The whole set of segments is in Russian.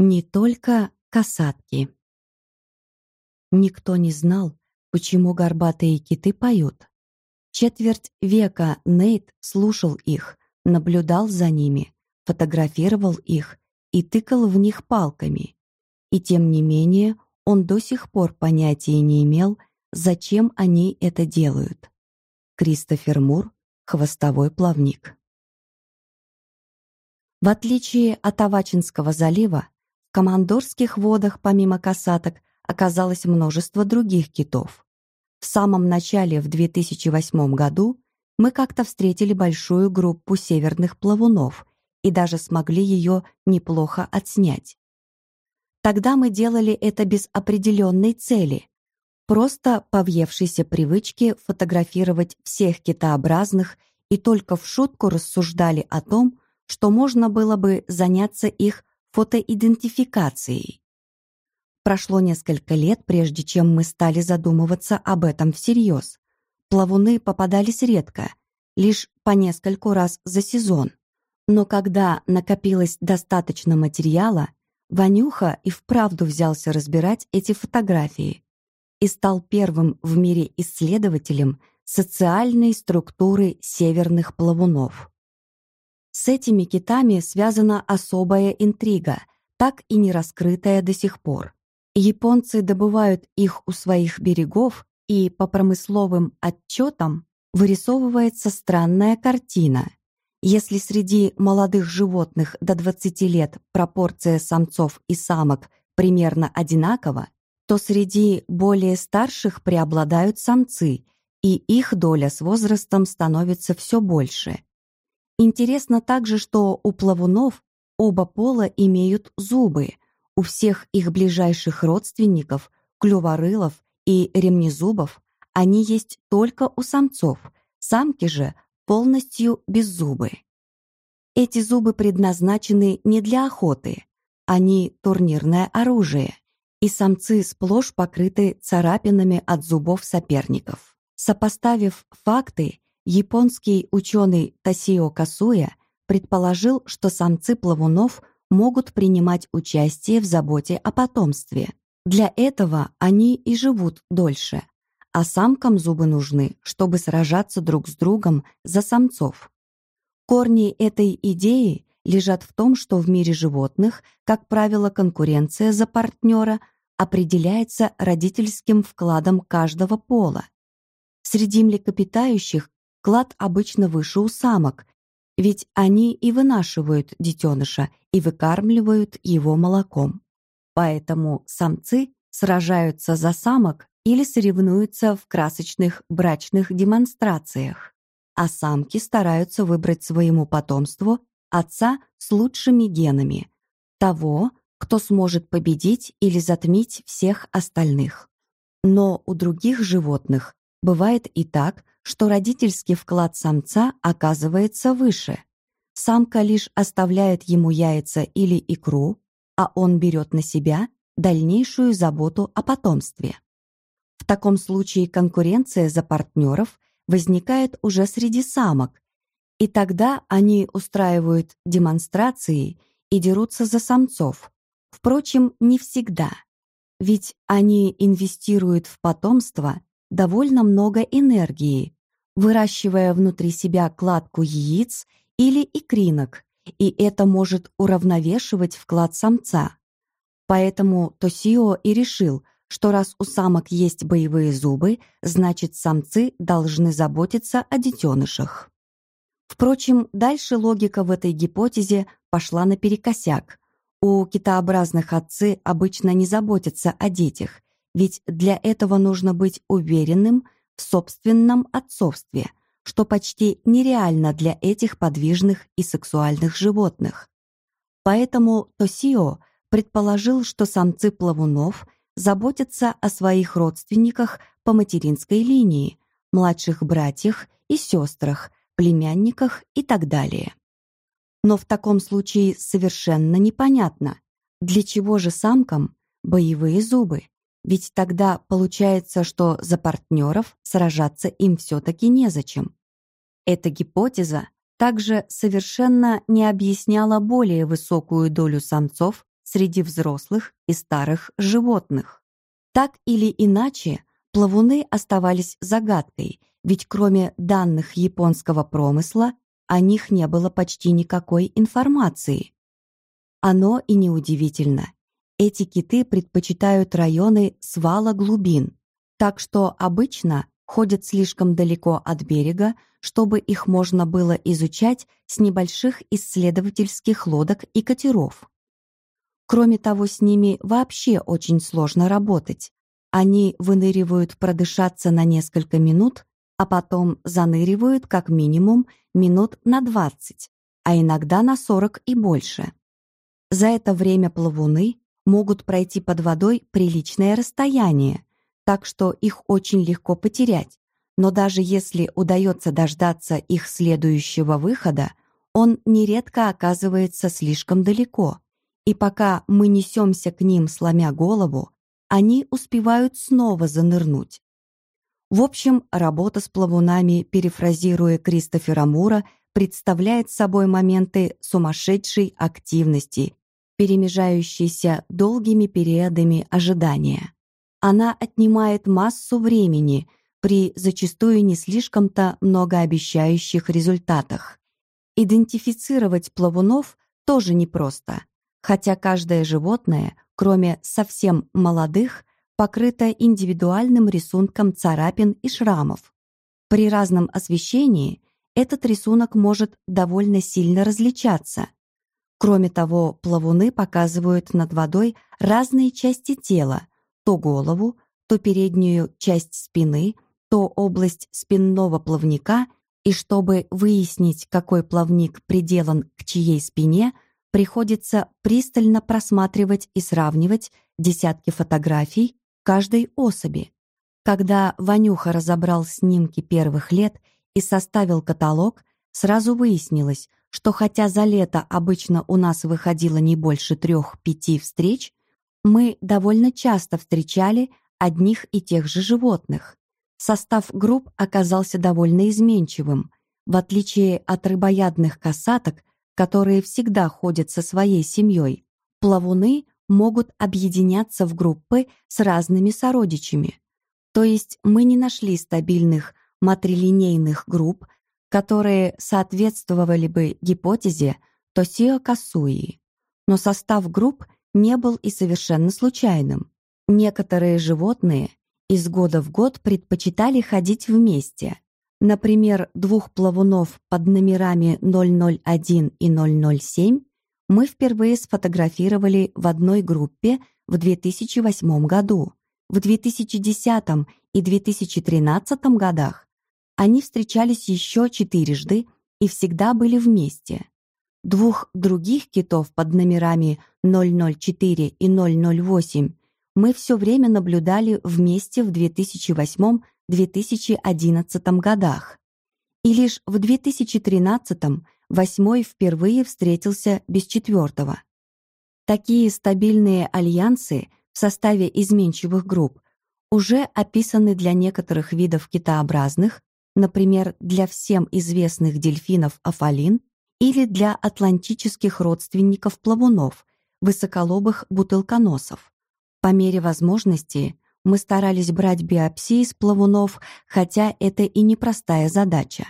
Не только касатки. Никто не знал, почему горбатые киты поют. Четверть века Нейт слушал их, наблюдал за ними, фотографировал их и тыкал в них палками. И тем не менее он до сих пор понятия не имел, зачем они это делают. Кристофер Мур «Хвостовой плавник». В отличие от Авачинского залива, Командорских водах помимо касаток оказалось множество других китов. В самом начале, в 2008 году, мы как-то встретили большую группу северных плавунов и даже смогли ее неплохо отснять. Тогда мы делали это без определенной цели, просто по въевшейся привычке фотографировать всех китообразных и только в шутку рассуждали о том, что можно было бы заняться их фотоидентификацией. Прошло несколько лет, прежде чем мы стали задумываться об этом всерьез. Плавуны попадались редко, лишь по нескольку раз за сезон. Но когда накопилось достаточно материала, Ванюха и вправду взялся разбирать эти фотографии и стал первым в мире исследователем социальной структуры северных плавунов. С этими китами связана особая интрига, так и не раскрытая до сих пор. Японцы добывают их у своих берегов, и по промысловым отчетам вырисовывается странная картина. Если среди молодых животных до 20 лет пропорция самцов и самок примерно одинакова, то среди более старших преобладают самцы, и их доля с возрастом становится все больше. Интересно также, что у плавунов оба пола имеют зубы, у всех их ближайших родственников, клюворылов и ремнезубов, они есть только у самцов, самки же полностью беззубы. Эти зубы предназначены не для охоты, они турнирное оружие, и самцы сплошь покрыты царапинами от зубов соперников. Сопоставив факты, Японский ученый Тасио Касуя предположил, что самцы плавунов могут принимать участие в заботе о потомстве. Для этого они и живут дольше, а самкам зубы нужны, чтобы сражаться друг с другом за самцов. Корни этой идеи лежат в том, что в мире животных, как правило, конкуренция за партнера определяется родительским вкладом каждого пола. Среди млекопитающих Клад обычно выше у самок, ведь они и вынашивают детеныша и выкармливают его молоком. Поэтому самцы сражаются за самок или соревнуются в красочных брачных демонстрациях, а самки стараются выбрать своему потомству отца с лучшими генами, того, кто сможет победить или затмить всех остальных. Но у других животных бывает и так, что родительский вклад самца оказывается выше. Самка лишь оставляет ему яйца или икру, а он берет на себя дальнейшую заботу о потомстве. В таком случае конкуренция за партнеров возникает уже среди самок, и тогда они устраивают демонстрации и дерутся за самцов. Впрочем, не всегда, ведь они инвестируют в потомство довольно много энергии, выращивая внутри себя кладку яиц или икринок, и это может уравновешивать вклад самца. Поэтому Тосио и решил, что раз у самок есть боевые зубы, значит самцы должны заботиться о детенышах. Впрочем, дальше логика в этой гипотезе пошла наперекосяк. У китообразных отцы обычно не заботятся о детях, ведь для этого нужно быть уверенным, в собственном отцовстве, что почти нереально для этих подвижных и сексуальных животных. Поэтому Тосио предположил, что самцы плавунов заботятся о своих родственниках по материнской линии, младших братьях и сестрах, племянниках и так далее. Но в таком случае совершенно непонятно, для чего же самкам боевые зубы, ведь тогда получается, что за партнеров сражаться им все-таки незачем. Эта гипотеза также совершенно не объясняла более высокую долю самцов среди взрослых и старых животных. Так или иначе, плавуны оставались загадкой, ведь кроме данных японского промысла о них не было почти никакой информации. Оно и неудивительно. Эти киты предпочитают районы свала глубин, так что обычно ходят слишком далеко от берега, чтобы их можно было изучать с небольших исследовательских лодок и катеров. Кроме того, с ними вообще очень сложно работать. Они выныривают продышаться на несколько минут, а потом заныривают как минимум минут на 20, а иногда на 40 и больше. За это время плавуны могут пройти под водой приличное расстояние, так что их очень легко потерять. Но даже если удается дождаться их следующего выхода, он нередко оказывается слишком далеко. И пока мы несемся к ним, сломя голову, они успевают снова занырнуть. В общем, работа с плавунами, перефразируя Кристофера Мура, представляет собой моменты сумасшедшей активности, перемежающейся долгими периодами ожидания. Она отнимает массу времени при зачастую не слишком-то многообещающих результатах. Идентифицировать плавунов тоже непросто, хотя каждое животное, кроме совсем молодых, покрыто индивидуальным рисунком царапин и шрамов. При разном освещении этот рисунок может довольно сильно различаться. Кроме того, плавуны показывают над водой разные части тела, то голову, то переднюю часть спины, то область спинного плавника, и чтобы выяснить, какой плавник приделан к чьей спине, приходится пристально просматривать и сравнивать десятки фотографий каждой особи. Когда Ванюха разобрал снимки первых лет и составил каталог, сразу выяснилось, что хотя за лето обычно у нас выходило не больше трех-пяти встреч, мы довольно часто встречали одних и тех же животных. Состав групп оказался довольно изменчивым. В отличие от рыбоядных касаток, которые всегда ходят со своей семьей, плавуны могут объединяться в группы с разными сородичами. То есть мы не нашли стабильных матрилинейных групп, которые соответствовали бы гипотезе Тосио Касуи. Но состав групп не был и совершенно случайным. Некоторые животные из года в год предпочитали ходить вместе. Например, двух плавунов под номерами 001 и 007 мы впервые сфотографировали в одной группе в 2008 году. В 2010 и 2013 годах они встречались еще четырежды и всегда были вместе. Двух других китов под номерами 004 и 008 мы все время наблюдали вместе в 2008-2011 годах. И лишь в 2013 восьмой впервые встретился без четвертого. Такие стабильные альянсы в составе изменчивых групп уже описаны для некоторых видов китообразных например, для всем известных дельфинов афалин или для атлантических родственников плавунов, высоколобых бутылконосов. По мере возможности мы старались брать биопсии с плавунов, хотя это и непростая задача.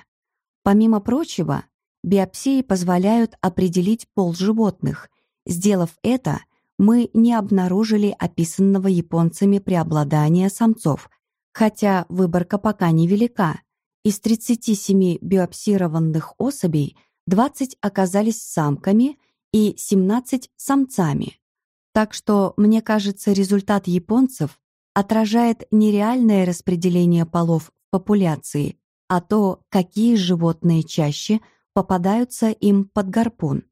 Помимо прочего, биопсии позволяют определить пол животных. Сделав это, мы не обнаружили описанного японцами преобладания самцов, хотя выборка пока невелика. Из 37 биопсированных особей 20 оказались самками и 17 самцами. Так что, мне кажется, результат японцев отражает не реальное распределение полов в популяции, а то, какие животные чаще попадаются им под гарпун.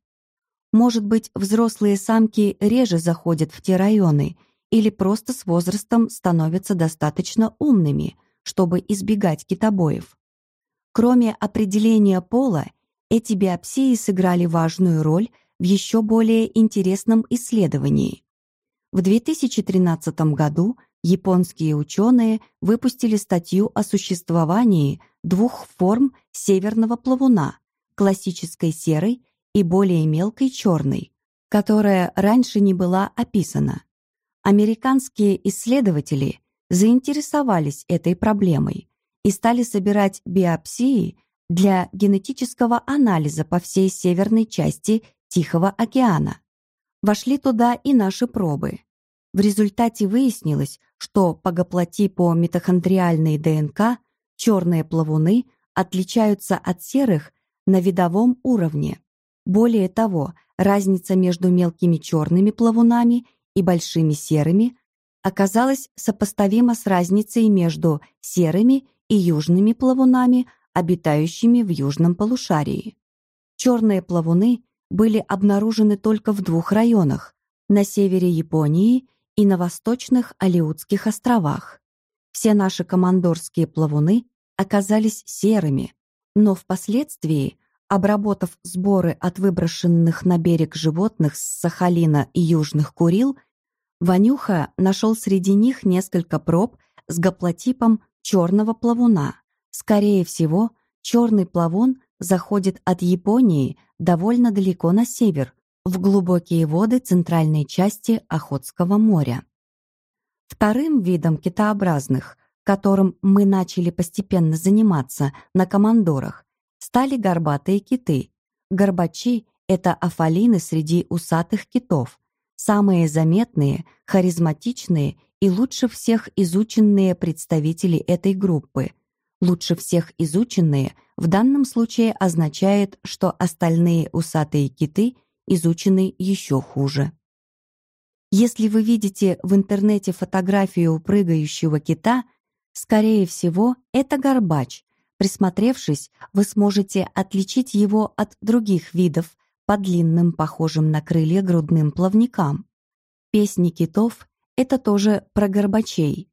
Может быть, взрослые самки реже заходят в те районы или просто с возрастом становятся достаточно умными, чтобы избегать китобоев. Кроме определения пола, эти биопсии сыграли важную роль в еще более интересном исследовании. В 2013 году японские ученые выпустили статью о существовании двух форм северного плавуна – классической серой и более мелкой черной, которая раньше не была описана. Американские исследователи заинтересовались этой проблемой и стали собирать биопсии для генетического анализа по всей северной части Тихого океана. Вошли туда и наши пробы. В результате выяснилось, что по гаплотипу митохондриальной ДНК черные плавуны отличаются от серых на видовом уровне. Более того, разница между мелкими черными плавунами и большими серыми оказалась сопоставима с разницей между серыми и южными плавунами, обитающими в южном полушарии. Черные плавуны были обнаружены только в двух районах – на севере Японии и на восточных Алиутских островах. Все наши командорские плавуны оказались серыми, но впоследствии, обработав сборы от выброшенных на берег животных с Сахалина и Южных Курил, Ванюха нашел среди них несколько проб с гаплотипом черного плавуна. Скорее всего, черный плавун заходит от Японии довольно далеко на север, в глубокие воды центральной части Охотского моря. Вторым видом китообразных, которым мы начали постепенно заниматься на командорах, стали горбатые киты. Горбачи — это афалины среди усатых китов, самые заметные, харизматичные и лучше всех изученные представители этой группы. Лучше всех изученные в данном случае означает, что остальные усатые киты — изучены еще хуже. Если вы видите в интернете фотографию прыгающего кита, скорее всего, это горбач. Присмотревшись, вы сможете отличить его от других видов по длинным, похожим на крылья грудным плавникам. Песни китов — это тоже про горбачей.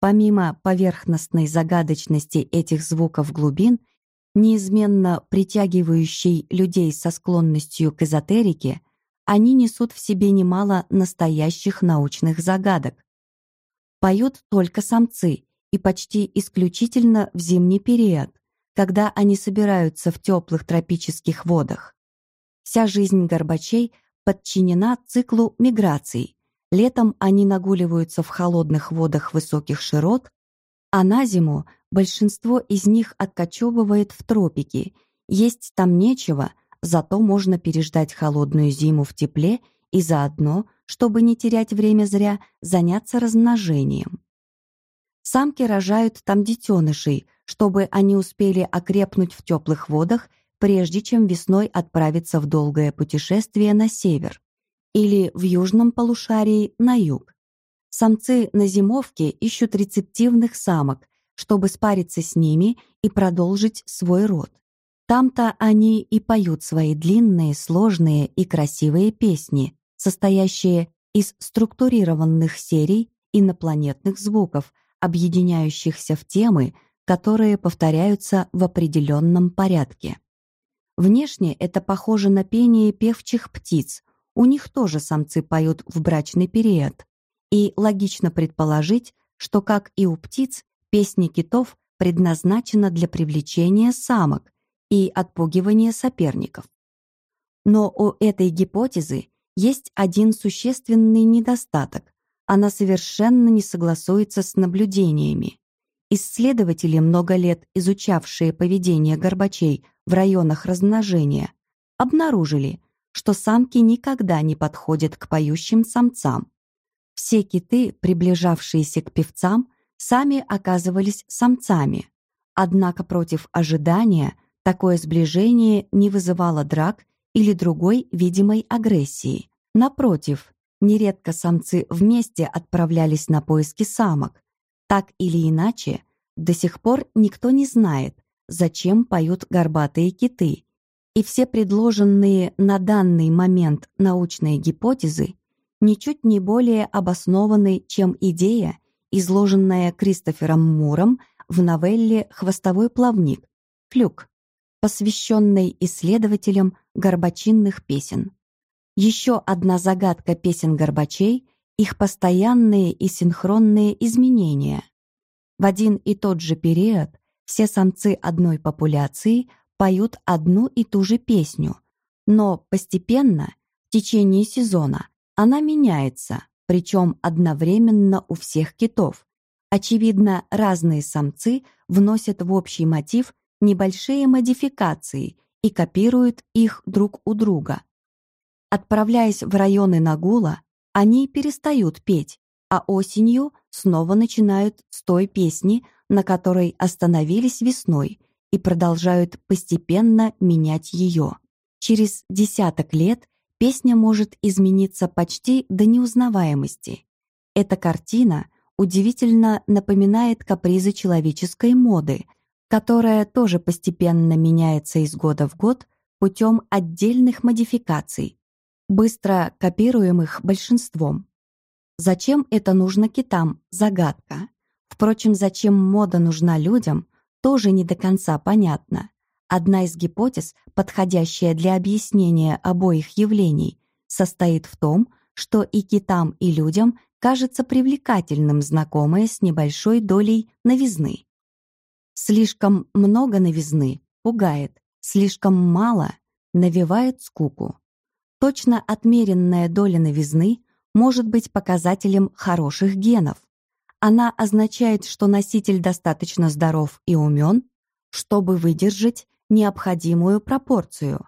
Помимо поверхностной загадочности этих звуков глубин, неизменно притягивающей людей со склонностью к эзотерике, они несут в себе немало настоящих научных загадок. Поют только самцы и почти исключительно в зимний период, когда они собираются в теплых тропических водах. Вся жизнь горбачей подчинена циклу миграций. Летом они нагуливаются в холодных водах высоких широт, а на зиму большинство из них откачевывает в тропики. Есть там нечего, зато можно переждать холодную зиму в тепле и заодно, чтобы не терять время зря, заняться размножением. Самки рожают там детенышей, чтобы они успели окрепнуть в теплых водах, прежде чем весной отправиться в долгое путешествие на север или в южном полушарии на юг. Самцы на зимовке ищут рецептивных самок, чтобы спариться с ними и продолжить свой род. Там-то они и поют свои длинные, сложные и красивые песни, состоящие из структурированных серий инопланетных звуков, объединяющихся в темы, которые повторяются в определенном порядке. Внешне это похоже на пение певчих птиц. У них тоже самцы поют в брачный период, и логично предположить, что, как и у птиц, песни китов предназначена для привлечения самок и отпугивания соперников. Но у этой гипотезы есть один существенный недостаток. Она совершенно не согласуется с наблюдениями. Исследователи, много лет изучавшие поведение горбачей в районах размножения, обнаружили, что самки никогда не подходят к поющим самцам. Все киты, приближавшиеся к певцам, сами оказывались самцами. Однако против ожидания такое сближение не вызывало драк или другой видимой агрессии. Напротив, нередко самцы вместе отправлялись на поиски самок. Так или иначе, до сих пор никто не знает, зачем поют горбатые киты, и все предложенные на данный момент научные гипотезы ничуть не более обоснованной, чем идея, изложенная Кристофером Муром в новелле «Хвостовой плавник» «Флюк», посвященной исследователям горбачинных песен. Еще одна загадка песен горбачей — их постоянные и синхронные изменения. В один и тот же период все самцы одной популяции поют одну и ту же песню, но постепенно В течение сезона она меняется, причем одновременно у всех китов. Очевидно, разные самцы вносят в общий мотив небольшие модификации и копируют их друг у друга. Отправляясь в районы Нагула, они перестают петь, а осенью снова начинают с той песни, на которой остановились весной, и продолжают постепенно менять ее. Через десяток лет песня может измениться почти до неузнаваемости. Эта картина удивительно напоминает капризы человеческой моды, которая тоже постепенно меняется из года в год путем отдельных модификаций, быстро копируемых большинством. Зачем это нужно китам – загадка. Впрочем, зачем мода нужна людям – тоже не до конца понятно. Одна из гипотез, подходящая для объяснения обоих явлений, состоит в том, что и китам, и людям кажется привлекательным знакомое с небольшой долей новизны. Слишком много новизны пугает, слишком мало навевает скуку. Точно отмеренная доля новизны может быть показателем хороших генов. Она означает, что носитель достаточно здоров и умен, чтобы выдержать необходимую пропорцию.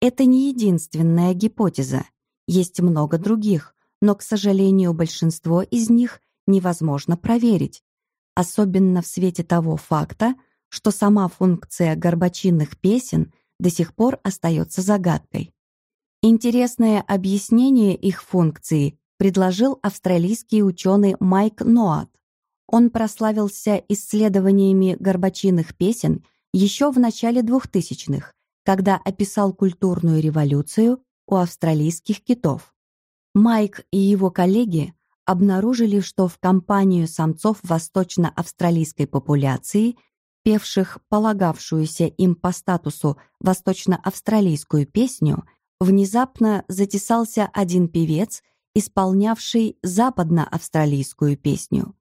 Это не единственная гипотеза. Есть много других, но, к сожалению, большинство из них невозможно проверить, особенно в свете того факта, что сама функция горбачинных песен до сих пор остается загадкой. Интересное объяснение их функции предложил австралийский ученый Майк Ноат. Он прославился исследованиями горбачиных песен еще в начале 2000-х, когда описал культурную революцию у австралийских китов. Майк и его коллеги обнаружили, что в компанию самцов восточно-австралийской популяции, певших полагавшуюся им по статусу восточно-австралийскую песню, внезапно затесался один певец исполнявший западно-австралийскую песню.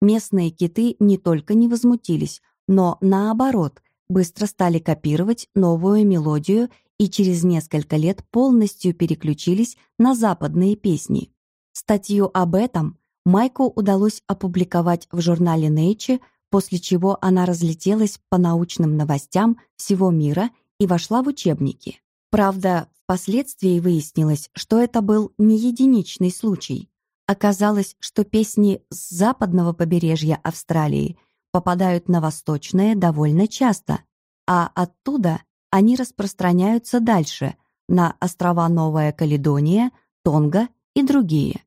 Местные киты не только не возмутились, но, наоборот, быстро стали копировать новую мелодию и через несколько лет полностью переключились на западные песни. Статью об этом Майку удалось опубликовать в журнале Nature, после чего она разлетелась по научным новостям всего мира и вошла в учебники. Правда, Впоследствии выяснилось, что это был не единичный случай. Оказалось, что песни с западного побережья Австралии попадают на восточное довольно часто, а оттуда они распространяются дальше, на острова Новая Каледония, Тонга и другие.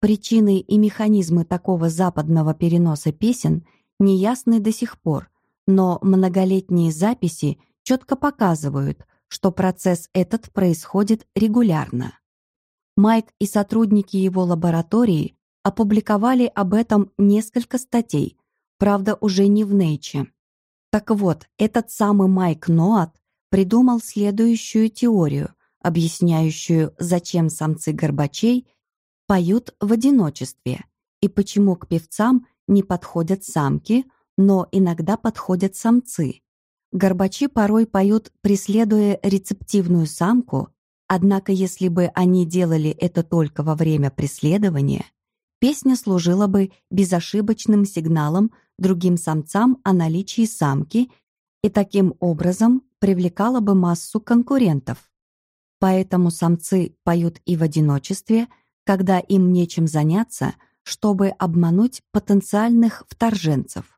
Причины и механизмы такого западного переноса песен неясны до сих пор, но многолетние записи четко показывают, что процесс этот происходит регулярно. Майк и сотрудники его лаборатории опубликовали об этом несколько статей, правда, уже не в Nature. Так вот, этот самый Майк Ноат придумал следующую теорию, объясняющую, зачем самцы горбачей поют в одиночестве и почему к певцам не подходят самки, но иногда подходят самцы. Горбачи порой поют, преследуя рецептивную самку, однако если бы они делали это только во время преследования, песня служила бы безошибочным сигналом другим самцам о наличии самки и таким образом привлекала бы массу конкурентов. Поэтому самцы поют и в одиночестве, когда им нечем заняться, чтобы обмануть потенциальных вторженцев.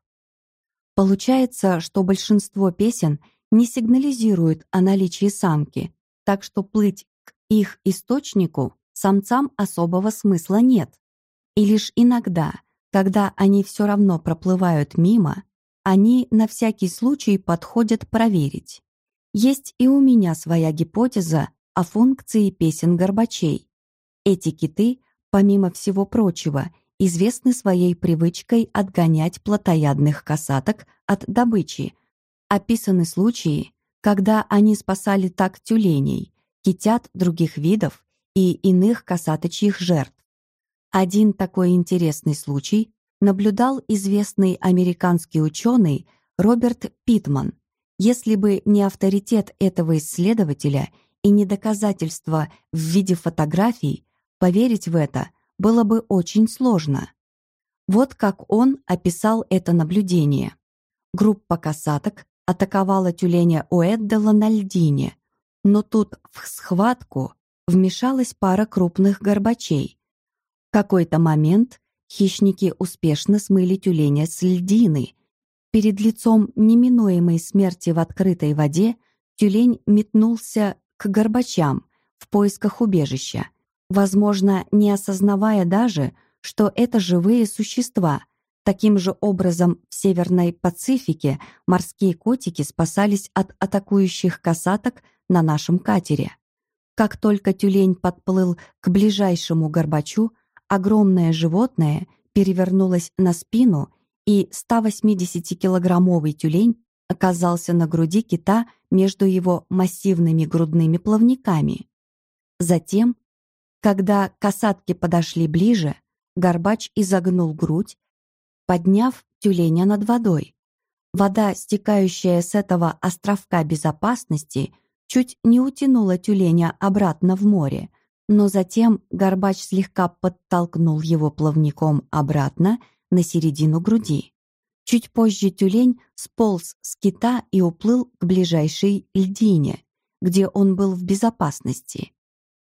Получается, что большинство песен не сигнализируют о наличии самки, так что плыть к их источнику самцам особого смысла нет. И лишь иногда, когда они все равно проплывают мимо, они на всякий случай подходят проверить. Есть и у меня своя гипотеза о функции песен горбачей. Эти киты, помимо всего прочего, известны своей привычкой отгонять плотоядных касаток от добычи. Описаны случаи, когда они спасали так тюленей, китят других видов и иных касаточьих жертв. Один такой интересный случай наблюдал известный американский ученый Роберт Питман. Если бы не авторитет этого исследователя и не доказательства в виде фотографий, поверить в это было бы очень сложно. Вот как он описал это наблюдение. Группа касаток атаковала тюленя Уэддала на льдине, но тут в схватку вмешалась пара крупных горбачей. В какой-то момент хищники успешно смыли тюленя с льдины. Перед лицом неминуемой смерти в открытой воде тюлень метнулся к горбачам в поисках убежища, возможно, не осознавая даже, что это живые существа. Таким же образом в Северной Пацифике морские котики спасались от атакующих касаток на нашем катере. Как только тюлень подплыл к ближайшему горбачу, огромное животное перевернулось на спину, и 180-килограммовый тюлень оказался на груди кита между его массивными грудными плавниками. Затем, когда касатки подошли ближе, горбач изогнул грудь, подняв тюленя над водой. Вода, стекающая с этого островка безопасности, чуть не утянула тюленя обратно в море, но затем Горбач слегка подтолкнул его плавником обратно на середину груди. Чуть позже тюлень сполз с кита и уплыл к ближайшей льдине, где он был в безопасности.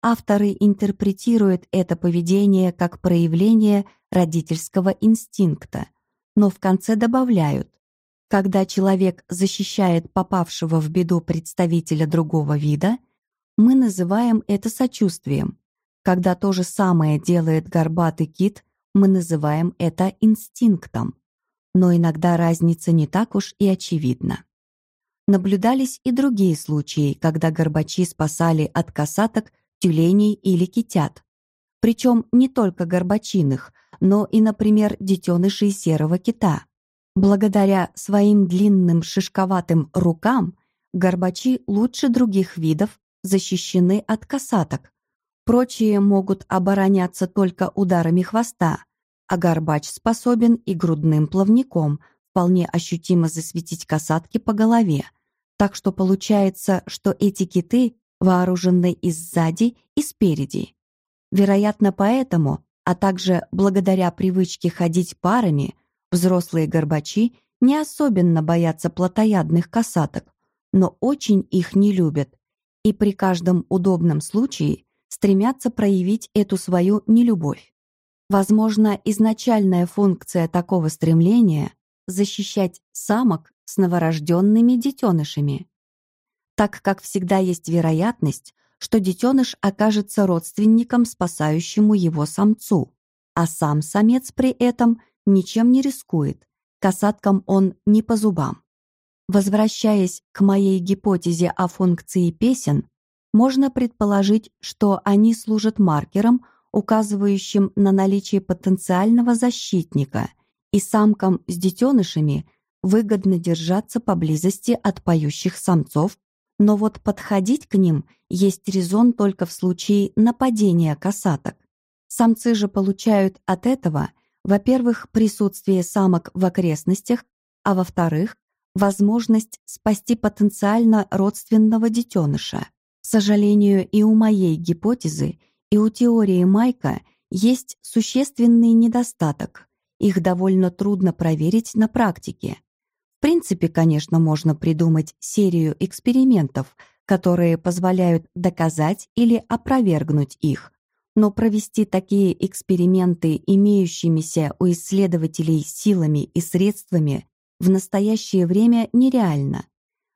Авторы интерпретируют это поведение как проявление родительского инстинкта, но в конце добавляют, когда человек защищает попавшего в беду представителя другого вида, мы называем это сочувствием. Когда то же самое делает горбатый кит, мы называем это инстинктом. Но иногда разница не так уж и очевидна. Наблюдались и другие случаи, когда горбачи спасали от касаток тюленей или китят. Причем не только горбачиных, но и, например, детенышей серого кита. Благодаря своим длинным шишковатым рукам горбачи лучше других видов защищены от касаток. Прочие могут обороняться только ударами хвоста, а горбач способен и грудным плавником вполне ощутимо засветить касатки по голове. Так что получается, что эти киты вооружены и сзади, и спереди. Вероятно, поэтому, а также благодаря привычке ходить парами, Взрослые горбачи не особенно боятся плотоядных касаток, но очень их не любят и при каждом удобном случае стремятся проявить эту свою нелюбовь. Возможно, изначальная функция такого стремления — защищать самок с новорожденными детенышами, так как всегда есть вероятность, что детеныш окажется родственником спасающему его самцу, а сам самец при этом ничем не рискует, касаткам он не по зубам. Возвращаясь к моей гипотезе о функции песен, можно предположить, что они служат маркером, указывающим на наличие потенциального защитника, и самкам с детенышами выгодно держаться поблизости от поющих самцов, но вот подходить к ним есть резон только в случае нападения касаток. Самцы же получают от этого – во-первых, присутствие самок в окрестностях, а во-вторых, возможность спасти потенциально родственного детеныша. К сожалению, и у моей гипотезы, и у теории Майка есть существенный недостаток. Их довольно трудно проверить на практике. Принципе, конечно, можно придумать серию экспериментов, которые позволяют доказать или опровергнуть их, но провести такие эксперименты имеющимися у исследователей силами и средствами в настоящее время нереально.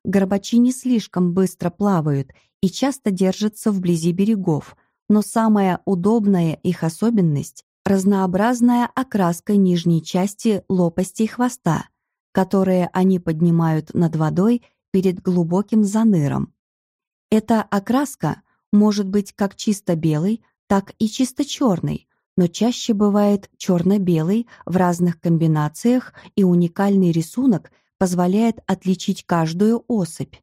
Горбачи не слишком быстро плавают и часто держатся вблизи берегов, но самая удобная их особенность — разнообразная окраска нижней части лопастей хвоста, которые они поднимают над водой перед глубоким заныром. Эта окраска может быть как чисто белой, так и чисто черный, но чаще бывает черно-белый в разных комбинациях, и уникальный рисунок позволяет отличить каждую особь.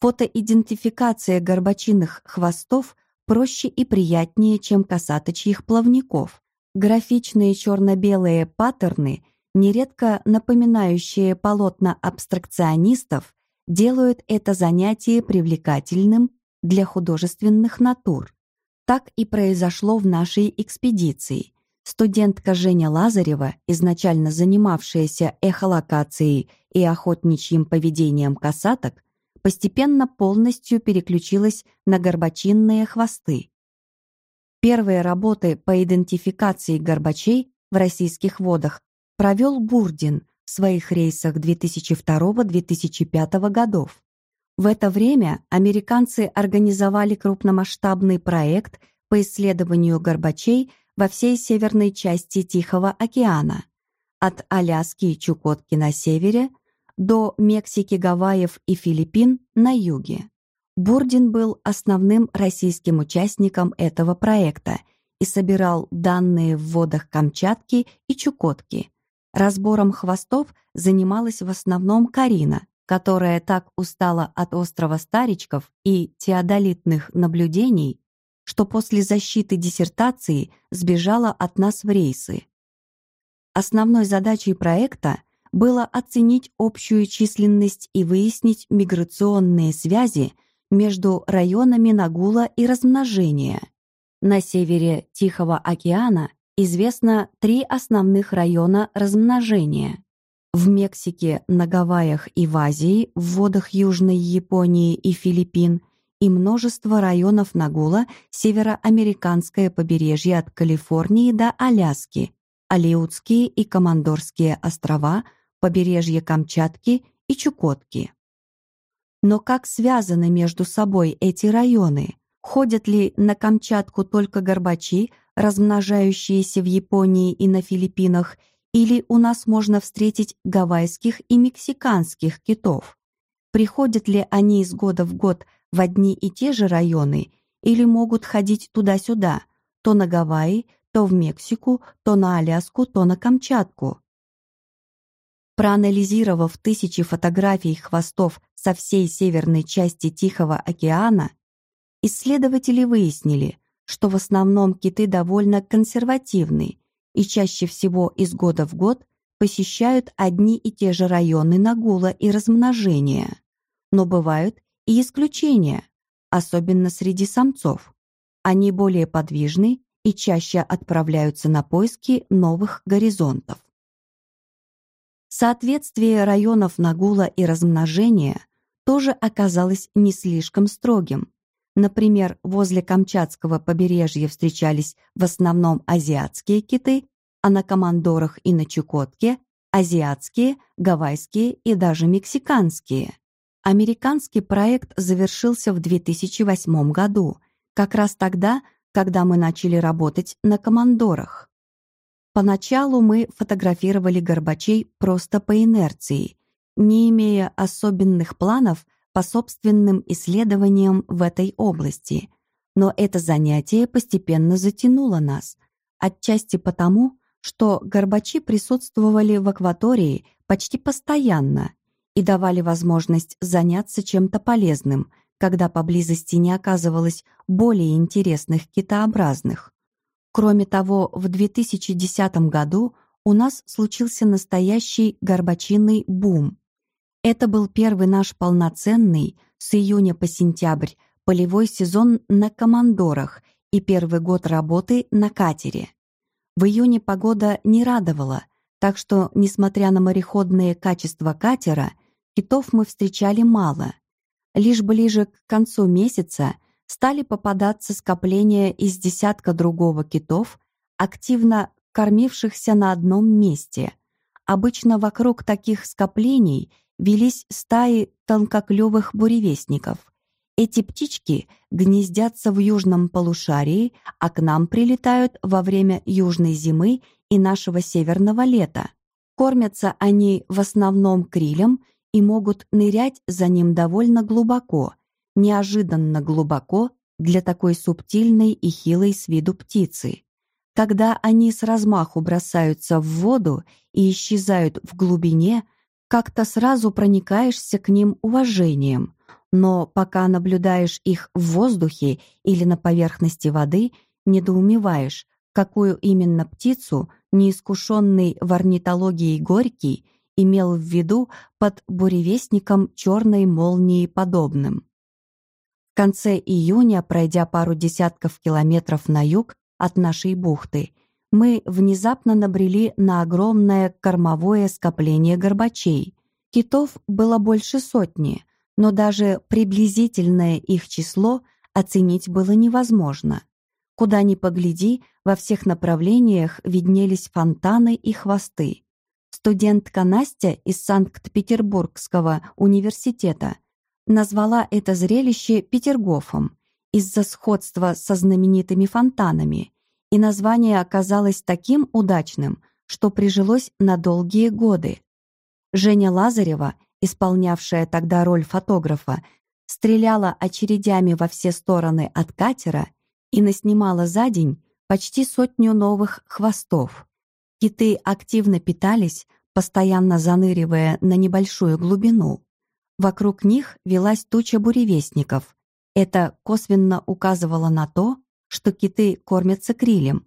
Фотоидентификация горбачиных хвостов проще и приятнее, чем косаточьих плавников. Графичные черно-белые паттерны, нередко напоминающие полотна абстракционистов, делают это занятие привлекательным для художественных натур. Так и произошло в нашей экспедиции. Студентка Женя Лазарева, изначально занимавшаяся эхолокацией и охотничьим поведением касаток, постепенно полностью переключилась на горбачинные хвосты. Первые работы по идентификации горбачей в российских водах провел Бурдин в своих рейсах 2002-2005 годов. В это время американцы организовали крупномасштабный проект по исследованию горбачей во всей северной части Тихого океана, от Аляски и Чукотки на севере до Мексики, Гавайев и Филиппин на юге. Бурдин был основным российским участником этого проекта и собирал данные в водах Камчатки и Чукотки. Разбором хвостов занималась в основном Карина, которая так устала от острова Старичков и теодолитных наблюдений, что после защиты диссертации сбежала от нас в рейсы. Основной задачей проекта было оценить общую численность и выяснить миграционные связи между районами нагула и размножения. На севере Тихого океана известно три основных района размножения. В Мексике, на Гавайях и в Азии, в водах Южной Японии и Филиппин и множество районов Нагула, североамериканское побережье от Калифорнии до Аляски, Алеутские и Командорские острова, побережье Камчатки и Чукотки. Но как связаны между собой эти районы? Ходят ли на Камчатку только горбачи, размножающиеся в Японии и на Филиппинах, или у нас можно встретить гавайских и мексиканских китов? Приходят ли они из года в год в одни и те же районы или могут ходить туда-сюда, то на Гавайи, то в Мексику, то на Аляску, то на Камчатку? Проанализировав тысячи фотографий хвостов со всей северной части Тихого океана, исследователи выяснили, что в основном киты довольно консервативны и чаще всего из года в год посещают одни и те же районы нагула и размножения. Но бывают и исключения, особенно среди самцов. Они более подвижны и чаще отправляются на поиски новых горизонтов. Соответствие районов нагула и размножения тоже оказалось не слишком строгим. Например, возле Камчатского побережья встречались в основном азиатские киты, а на Командорах и на Чукотке – азиатские, гавайские и даже мексиканские. Американский проект завершился в 2008 году, как раз тогда, когда мы начали работать на командорах. Поначалу мы фотографировали горбачей просто по инерции, не имея особенных планов по собственным исследованиям в этой области. Но это занятие постепенно затянуло нас, отчасти потому, что горбачи присутствовали в акватории почти постоянно, и давали возможность заняться чем-то полезным, когда поблизости не оказывалось более интересных китообразных. Кроме того, в 2010 году у нас случился настоящий горбачинный бум. Это был первый наш полноценный, с июня по сентябрь, полевой сезон на командорах и первый год работы на катере. В июне погода не радовала, так что, несмотря на мореходные качества катера, Китов мы встречали мало. Лишь ближе к концу месяца стали попадаться скопления из десятка другого китов, активно кормившихся на одном месте. Обычно вокруг таких скоплений велись стаи тонкоклювых буревестников. Эти птички гнездятся в южном полушарии, а к нам прилетают во время южной зимы и нашего северного лета. Кормятся они в основном крилем и могут нырять за ним довольно глубоко, неожиданно глубоко для такой субтильной и хилой с виду птицы. Когда они с размаху бросаются в воду и исчезают в глубине, как-то сразу проникаешься к ним уважением, но пока наблюдаешь их в воздухе или на поверхности воды, недоумеваешь, какую именно птицу неискушенный в орнитологии Горький имел в виду под буревестником черной молнии подобным. В конце июня, пройдя пару десятков километров на юг от нашей бухты, мы внезапно набрели на огромное кормовое скопление горбачей. Китов было больше сотни, но даже приблизительное их число оценить было невозможно. Куда ни погляди, во всех направлениях виднелись фонтаны и хвосты. Студентка Настя из Санкт-Петербургского университета назвала это зрелище Петергофом из-за сходства со знаменитыми фонтанами, и название оказалось таким удачным, что прижилось на долгие годы. Женя Лазарева, исполнявшая тогда роль фотографа, стреляла очередями во все стороны от катера и наснимала за день почти сотню новых хвостов. Киты активно питались, постоянно заныривая на небольшую глубину. Вокруг них велась туча буревестников. Это косвенно указывало на то, что киты кормятся крилем.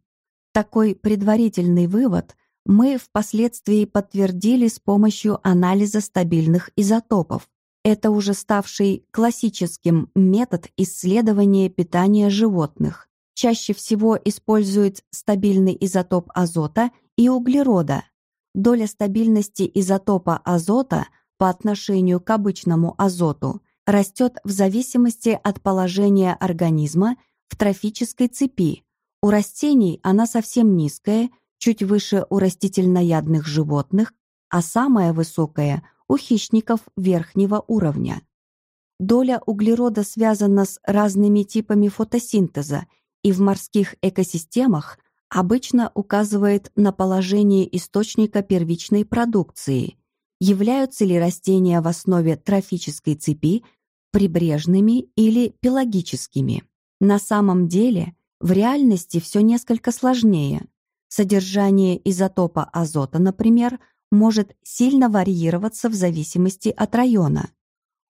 Такой предварительный вывод мы впоследствии подтвердили с помощью анализа стабильных изотопов. Это уже ставший классическим метод исследования питания животных. Чаще всего использует стабильный изотоп азота и углерода. Доля стабильности изотопа азота по отношению к обычному азоту растет в зависимости от положения организма в трофической цепи. У растений она совсем низкая, чуть выше у растительноядных животных, а самая высокая – у хищников верхнего уровня. Доля углерода связана с разными типами фотосинтеза и в морских экосистемах обычно указывает на положение источника первичной продукции. Являются ли растения в основе трофической цепи прибрежными или пелагическими? На самом деле, в реальности все несколько сложнее. Содержание изотопа азота, например, может сильно варьироваться в зависимости от района.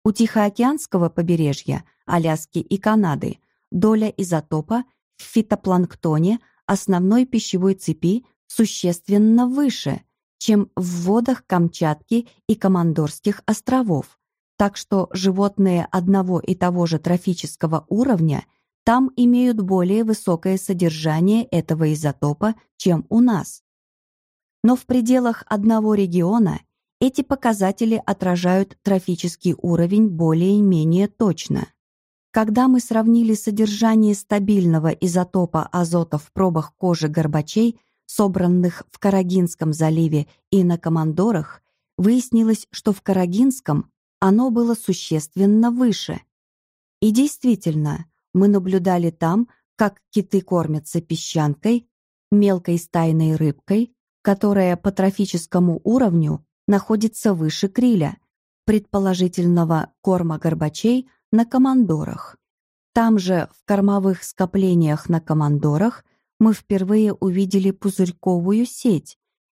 У Тихоокеанского побережья, Аляски и Канады доля изотопа в фитопланктоне основной пищевой цепи существенно выше, чем в водах Камчатки и Командорских островов, так что животные одного и того же трофического уровня – там имеют более высокое содержание этого изотопа, чем у нас. Но в пределах одного региона эти показатели отражают трофический уровень более-менее точно. Когда мы сравнили содержание стабильного изотопа азота в пробах кожи горбачей, собранных в Карагинском заливе и на Командорах, выяснилось, что в Карагинском оно было существенно выше. И действительно, мы наблюдали там, как киты кормятся песчанкой, мелкой стайной рыбкой, которая по трофическому уровню находится выше криля, предположительного корма горбачей на командорах. Там же, в кормовых скоплениях на командорах, мы впервые увидели пузырьковую сеть.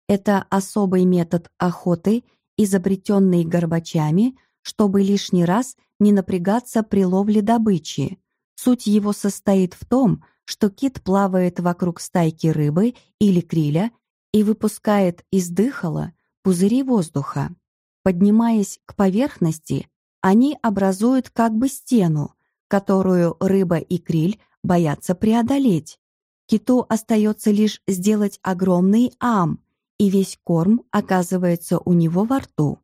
Это особый метод охоты, изобретенный горбачами, чтобы лишний раз не напрягаться при ловле добычи. Суть его состоит в том, что кит плавает вокруг стайки рыбы или криля и выпускает из дыхала пузыри воздуха. Поднимаясь к поверхности, они образуют как бы стену, которую рыба и криль боятся преодолеть. Киту остается лишь сделать огромный ам, и весь корм оказывается у него во рту.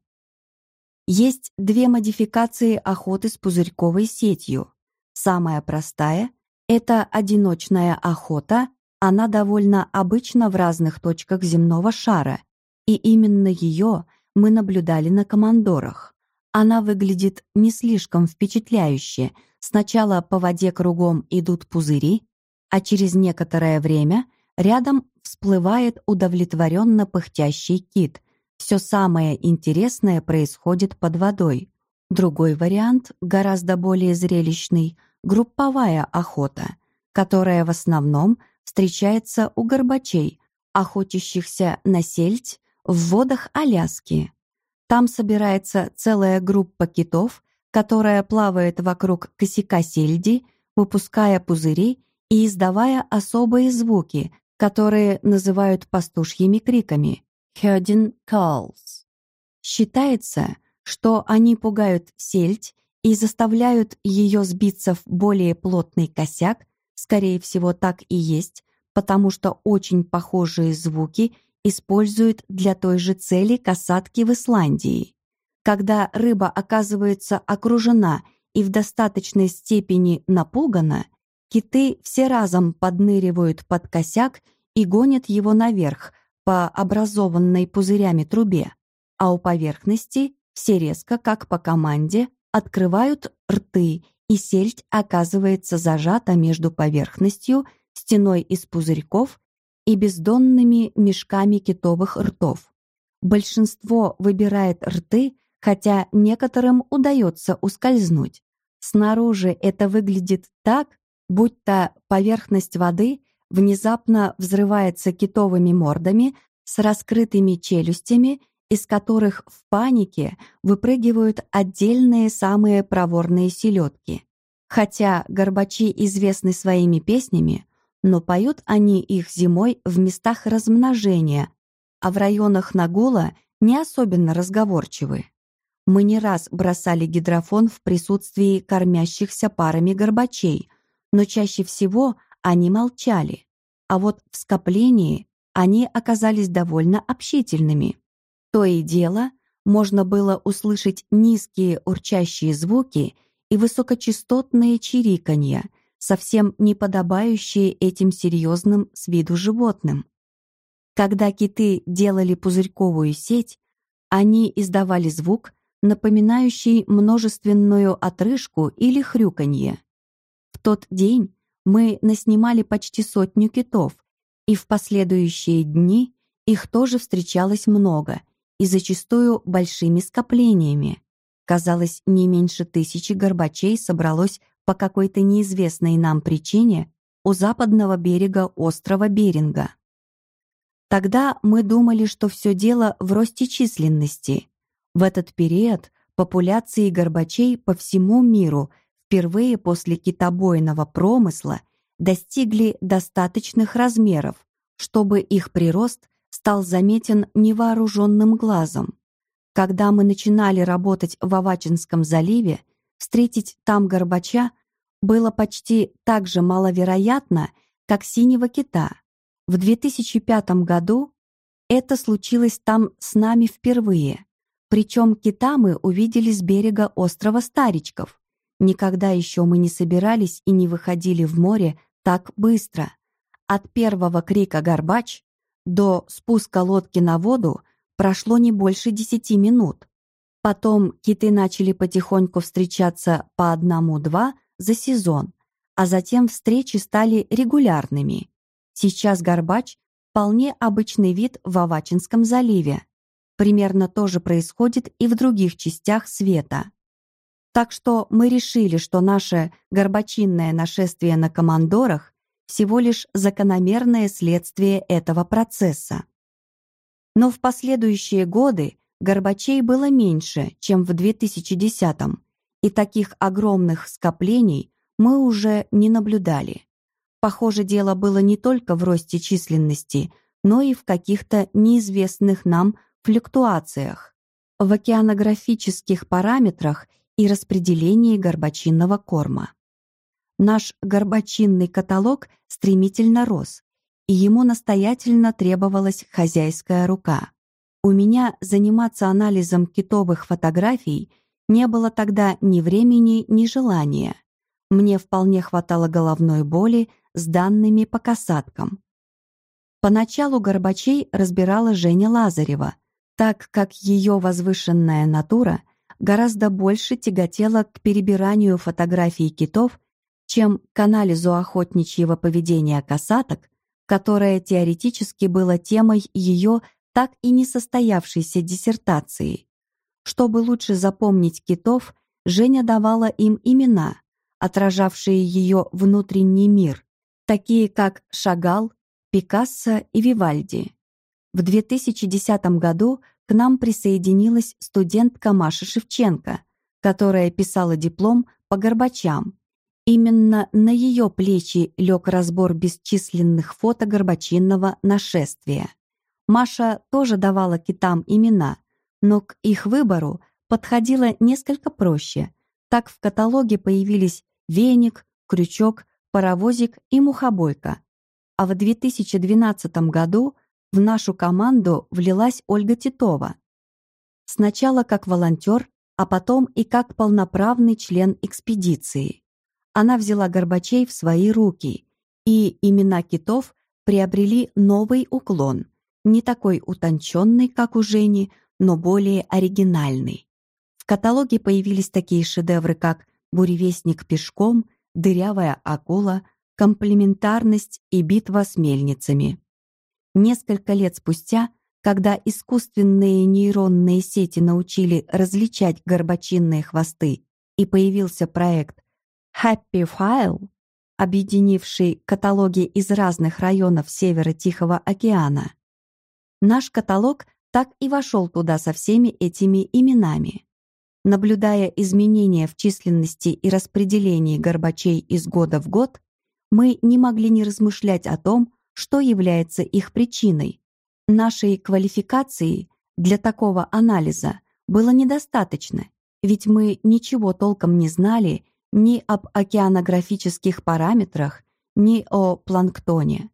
Есть две модификации охоты с пузырьковой сетью. Самая простая — это одиночная охота, она довольно обычна в разных точках земного шара, и именно ее мы наблюдали на командорах. Она выглядит не слишком впечатляюще. Сначала по воде кругом идут пузыри, а через некоторое время рядом всплывает удовлетворенно пыхтящий кит. Все самое интересное происходит под водой. Другой вариант, гораздо более зрелищный, групповая охота, которая в основном встречается у горбачей, охотящихся на сельдь в водах Аляски. Там собирается целая группа китов, которая плавает вокруг косяка сельди, выпуская пузыри и издавая особые звуки, которые называют пастушьими криками «herding calls». Считается, что они пугают сельдь и заставляют ее сбиться в более плотный косяк, скорее всего, так и есть, потому что очень похожие звуки используют для той же цели касатки в Исландии. Когда рыба оказывается окружена и в достаточной степени напугана, киты все разом подныривают под косяк и гонят его наверх по образованной пузырями трубе, а у поверхности все резко, как по команде, открывают рты, и сельдь оказывается зажата между поверхностью, стеной из пузырьков и бездонными мешками китовых ртов. Большинство выбирает рты, хотя некоторым удается ускользнуть. Снаружи это выглядит так, будто поверхность воды внезапно взрывается китовыми мордами с раскрытыми челюстями, из которых в панике выпрыгивают отдельные самые проворные селедки. Хотя горбачи известны своими песнями, но поют они их зимой в местах размножения, а в районах Нагула не особенно разговорчивы. Мы не раз бросали гидрофон в присутствии кормящихся парами горбачей, но чаще всего они молчали. А вот в скоплении они оказались довольно общительными. То и дело, можно было услышать низкие урчащие звуки и высокочастотные чириканья, совсем не подобающие этим серьезным с виду животным. Когда киты делали пузырьковую сеть, они издавали звук, напоминающий множественную отрыжку или хрюканье. В тот день мы наснимали почти сотню китов, и в последующие дни их тоже встречалось много, и зачастую большими скоплениями. Казалось, не меньше тысячи горбачей собралось по какой-то неизвестной нам причине у западного берега острова Беринга. Тогда мы думали, что все дело в росте численности. В этот период популяции горбачей по всему миру впервые после китобойного промысла достигли достаточных размеров, чтобы их прирост стал заметен невооруженным глазом. Когда мы начинали работать в Авачинском заливе, встретить там горбача было почти так же маловероятно, как синего кита. В 2005 году это случилось там с нами впервые. Причем кита мы увидели с берега острова Старичков. Никогда еще мы не собирались и не выходили в море так быстро. От первого крика «Горбач» до спуска лодки на воду прошло не больше десяти минут. Потом киты начали потихоньку встречаться по одному-два за сезон, а затем встречи стали регулярными. Сейчас горбач – вполне обычный вид в Авачинском заливе. Примерно то же происходит и в других частях света. Так что мы решили, что наше горбачинное нашествие на командорах всего лишь закономерное следствие этого процесса. Но в последующие годы горбачей было меньше, чем в 2010-м, и таких огромных скоплений мы уже не наблюдали. Похоже, дело было не только в росте численности, но и в каких-то неизвестных нам флюктуациях, в океанографических параметрах и распределении горбачинного корма. Наш горбачинный каталог стремительно рос, и ему настоятельно требовалась хозяйская рука. У меня заниматься анализом китовых фотографий не было тогда ни времени, ни желания. Мне вполне хватало головной боли с данными по касаткам. Поначалу Горбачей разбирала Женя Лазарева, так как ее возвышенная натура гораздо больше тяготела к перебиранию фотографий китов чем к анализу охотничьего поведения касаток, которое теоретически было темой ее так и не состоявшейся диссертации. Чтобы лучше запомнить китов, Женя давала им имена, отражавшие ее внутренний мир, такие как Шагал, Пикассо и Вивальди. В 2010 году к нам присоединилась студентка Маша Шевченко, которая писала диплом по Горбачам Именно на ее плечи лег разбор бесчисленных фото Горбачинного нашествия. Маша тоже давала китам имена, но к их выбору подходила несколько проще, Так в каталоге появились веник, крючок, паровозик и мухобойка. А в 2012 году в нашу команду влилась Ольга Титова. Сначала как волонтер, а потом и как полноправный член экспедиции. Она взяла Горбачей в свои руки, и имена китов приобрели новый уклон, не такой утонченный, как у Жени, но более оригинальный. В каталоге появились такие шедевры, как «Буревестник пешком», «Дырявая акула», «Комплементарность» и «Битва с мельницами». Несколько лет спустя, когда искусственные нейронные сети научили различать горбачинные хвосты, и появился проект Happy File, объединивший каталоги из разных районов Севера Тихого океана, наш каталог так и вошел туда со всеми этими именами. Наблюдая изменения в численности и распределении горбачей из года в год, мы не могли не размышлять о том, что является их причиной. Нашей квалификации для такого анализа было недостаточно, ведь мы ничего толком не знали ни об океанографических параметрах, ни о планктоне.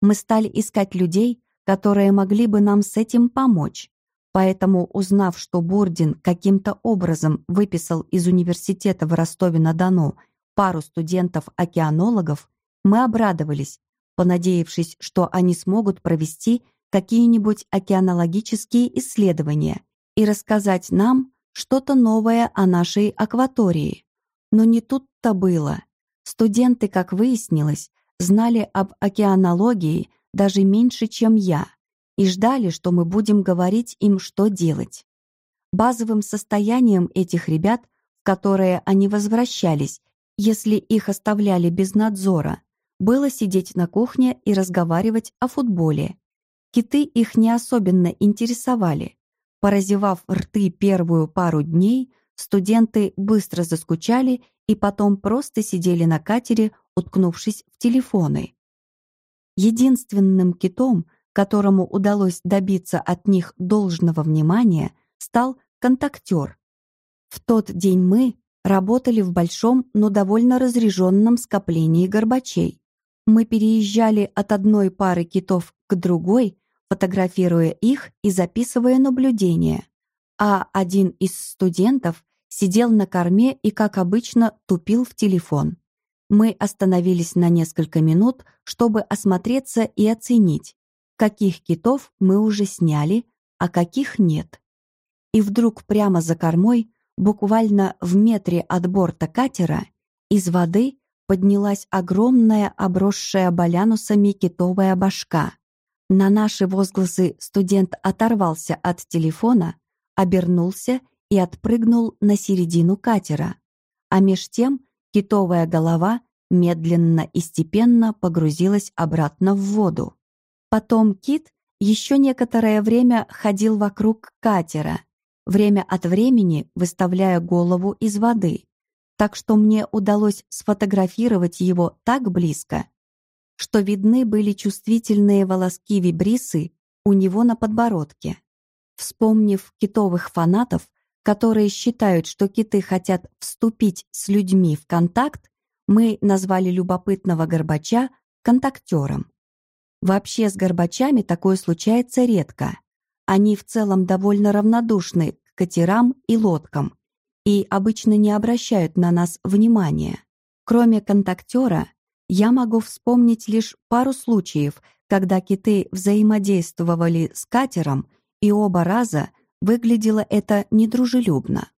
Мы стали искать людей, которые могли бы нам с этим помочь. Поэтому, узнав, что Бурдин каким-то образом выписал из университета в Ростове-на-Дону пару студентов-океанологов, мы обрадовались, понадеявшись, что они смогут провести какие-нибудь океанологические исследования и рассказать нам что-то новое о нашей акватории. Но не тут-то было. Студенты, как выяснилось, знали об океанологии даже меньше, чем я, и ждали, что мы будем говорить им, что делать. Базовым состоянием этих ребят, в которые они возвращались, если их оставляли без надзора, было сидеть на кухне и разговаривать о футболе. Киты их не особенно интересовали. Поразевав рты первую пару дней, студенты быстро заскучали и потом просто сидели на катере, уткнувшись в телефоны. Единственным китом, которому удалось добиться от них должного внимания, стал контактер. В тот день мы работали в большом, но довольно разреженном скоплении горбачей. Мы переезжали от одной пары китов к другой, фотографируя их и записывая наблюдения. А один из студентов сидел на корме и, как обычно, тупил в телефон. Мы остановились на несколько минут, чтобы осмотреться и оценить, каких китов мы уже сняли, а каких нет. И вдруг прямо за кормой, буквально в метре от борта катера, из воды поднялась огромная обросшая балянусами китовая башка. На наши возгласы студент оторвался от телефона, обернулся и отпрыгнул на середину катера. А меж тем Китовая голова медленно и степенно погрузилась обратно в воду. Потом кит еще некоторое время ходил вокруг катера, время от времени выставляя голову из воды, так что мне удалось сфотографировать его так близко, что видны были чувствительные волоски вибрисы у него на подбородке. Вспомнив китовых фанатов, которые считают, что киты хотят вступить с людьми в контакт, мы назвали любопытного горбача контактером. Вообще с горбачами такое случается редко. Они в целом довольно равнодушны к катерам и лодкам и обычно не обращают на нас внимания. Кроме контактера, я могу вспомнить лишь пару случаев, когда киты взаимодействовали с катером, и оба раза Выглядело это недружелюбно.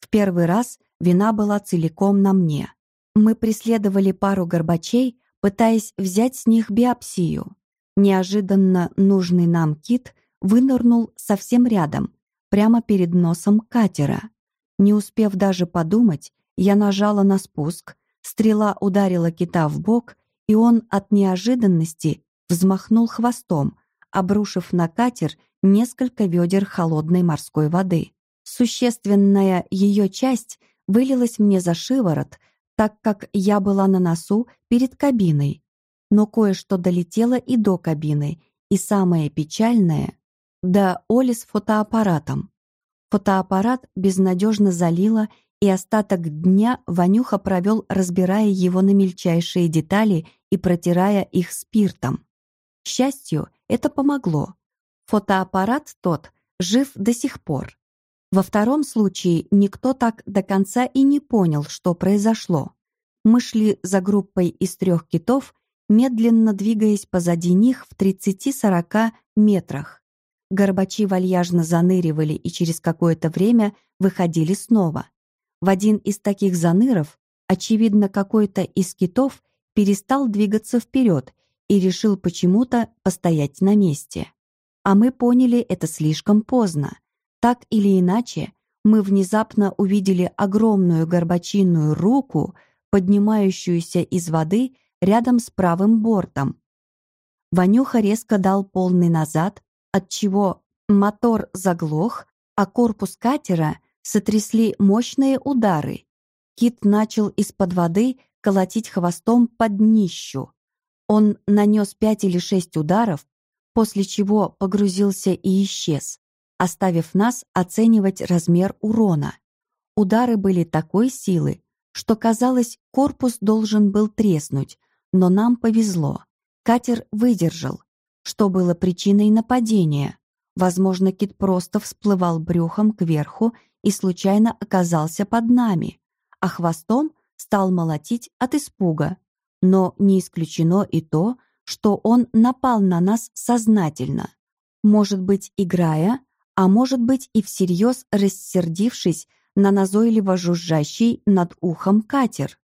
В первый раз вина была целиком на мне. Мы преследовали пару горбачей, пытаясь взять с них биопсию. Неожиданно нужный нам кит вынырнул совсем рядом, прямо перед носом катера. Не успев даже подумать, я нажала на спуск, стрела ударила кита в бок, и он от неожиданности взмахнул хвостом, обрушив на катер несколько ведер холодной морской воды. Существенная ее часть вылилась мне за шиворот, так как я была на носу перед кабиной. Но кое-что долетело и до кабины, и самое печальное — до Оли с фотоаппаратом. Фотоаппарат безнадежно залило, и остаток дня Ванюха провел, разбирая его на мельчайшие детали и протирая их спиртом. К счастью, это помогло. Фотоаппарат тот жив до сих пор. Во втором случае никто так до конца и не понял, что произошло. Мы шли за группой из трех китов, медленно двигаясь позади них в 30-40 метрах. Горбачи вальяжно заныривали и через какое-то время выходили снова. В один из таких заныров, очевидно, какой-то из китов перестал двигаться вперед и решил почему-то постоять на месте. А мы поняли это слишком поздно. Так или иначе, мы внезапно увидели огромную горбачинную руку, поднимающуюся из воды рядом с правым бортом. Ванюха резко дал полный назад, отчего мотор заглох, а корпус катера сотрясли мощные удары. Кит начал из-под воды колотить хвостом под днищу. Он нанес пять или шесть ударов, после чего погрузился и исчез, оставив нас оценивать размер урона. Удары были такой силы, что казалось, корпус должен был треснуть, но нам повезло. Катер выдержал, что было причиной нападения. Возможно, кит просто всплывал брюхом кверху и случайно оказался под нами, а хвостом стал молотить от испуга. Но не исключено и то, что он напал на нас сознательно. Может быть, играя, а может быть и всерьез рассердившись на назойливо жужжащий над ухом катер.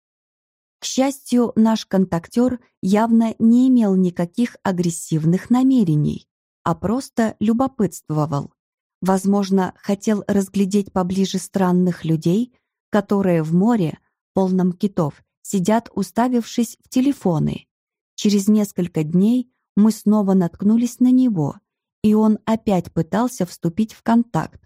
К счастью, наш контактер явно не имел никаких агрессивных намерений, а просто любопытствовал. Возможно, хотел разглядеть поближе странных людей, которые в море, полном китов, сидят, уставившись в телефоны. Через несколько дней мы снова наткнулись на него, и он опять пытался вступить в контакт.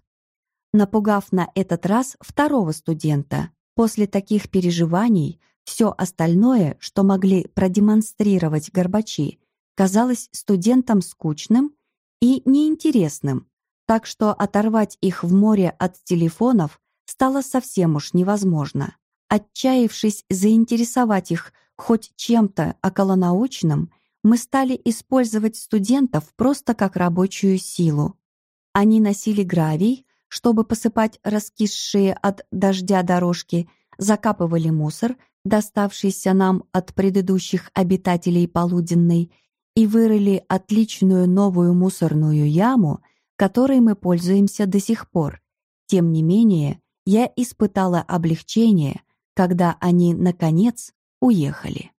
Напугав на этот раз второго студента, после таких переживаний все остальное, что могли продемонстрировать Горбачи, казалось студентам скучным и неинтересным, так что оторвать их в море от телефонов стало совсем уж невозможно. Отчаявшись заинтересовать их хоть чем-то околонаучным, мы стали использовать студентов просто как рабочую силу. Они носили гравий, чтобы посыпать раскисшие от дождя дорожки, закапывали мусор, доставшийся нам от предыдущих обитателей полуденной, и вырыли отличную новую мусорную яму — которой мы пользуемся до сих пор. Тем не менее, я испытала облегчение, когда они, наконец, уехали.